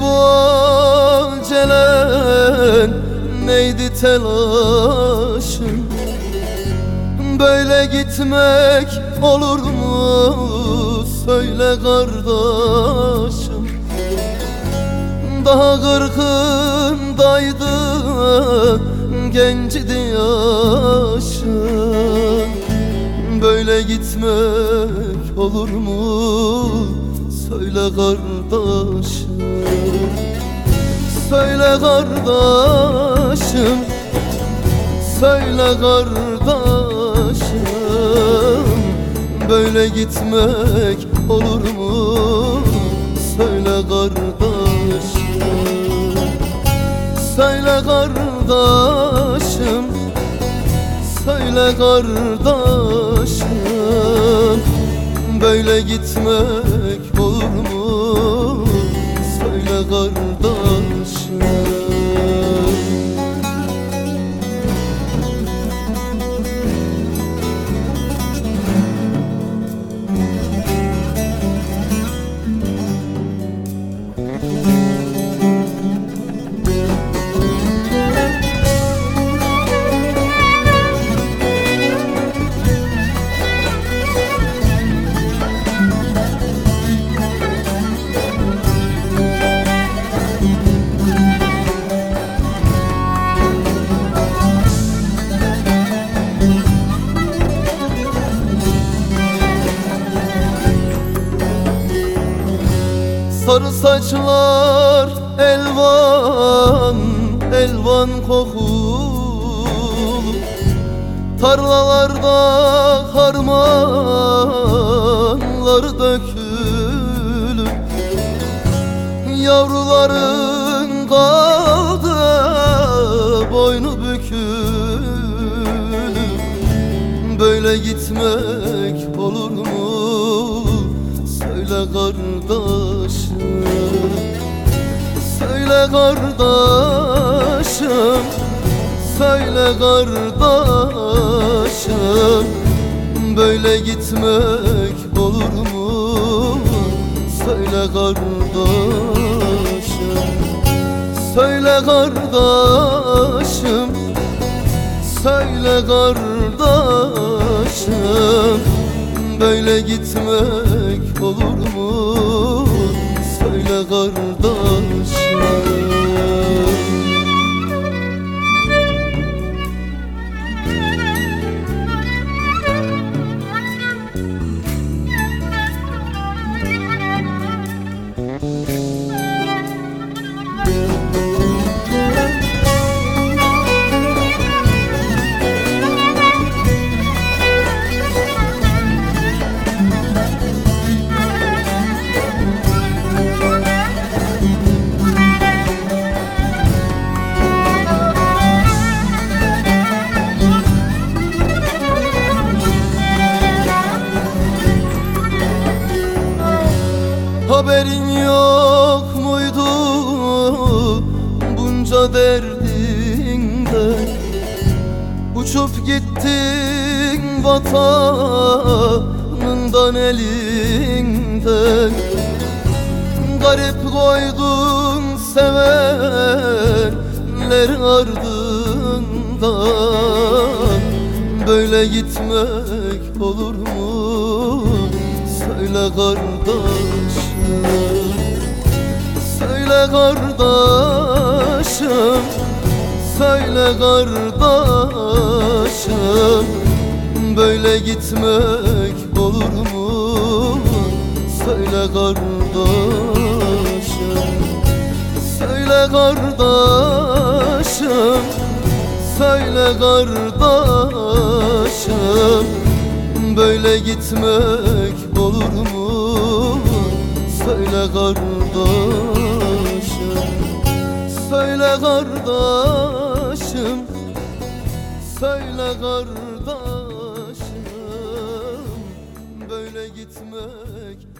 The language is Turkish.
Bu acelen Neydi telaşın Böyle gitmek olur mu? Söyle kardeşim. Daha kırkındaydı Gencidi yaşın Böyle gitmek olur mu? Söyle kardeşim Söyle kardeşim Söyle kardeşim. Böyle gitmek olur mu? Söyle kardeşim Söyle kardeşim. Söyle kardeşim. Böyle gitmek olur mu? Söyle kardeşim slow Sarı saçlar elvan, elvan kokulu Tarlalarda harmanlar dökülür Yavruların kaldı boynu bükülür Böyle gitmek olur mu? Söyle Söyle kardeşim Söyle kardeşim Böyle gitmek olur mu? Söyle kardeşim Söyle kardeşim Söyle kardeşim Böyle gitmek olur mu? Söyle kardeşim Haberin yok muydu? Bunca derdinden Uçup gittin vatanından elinden Garip koydun sevenler ardından. Böyle gitmek olur mu? Söyle kardeşim Söyle kardeşim Söyle kardeşim Böyle gitmek olur mu? Söyle kardeşim Söyle kardeşim Söyle kardeşim Böyle gitmek olur mu? Söyle kardeşim Söyle kardeşim Söyle kardeşim. Böyle gitmek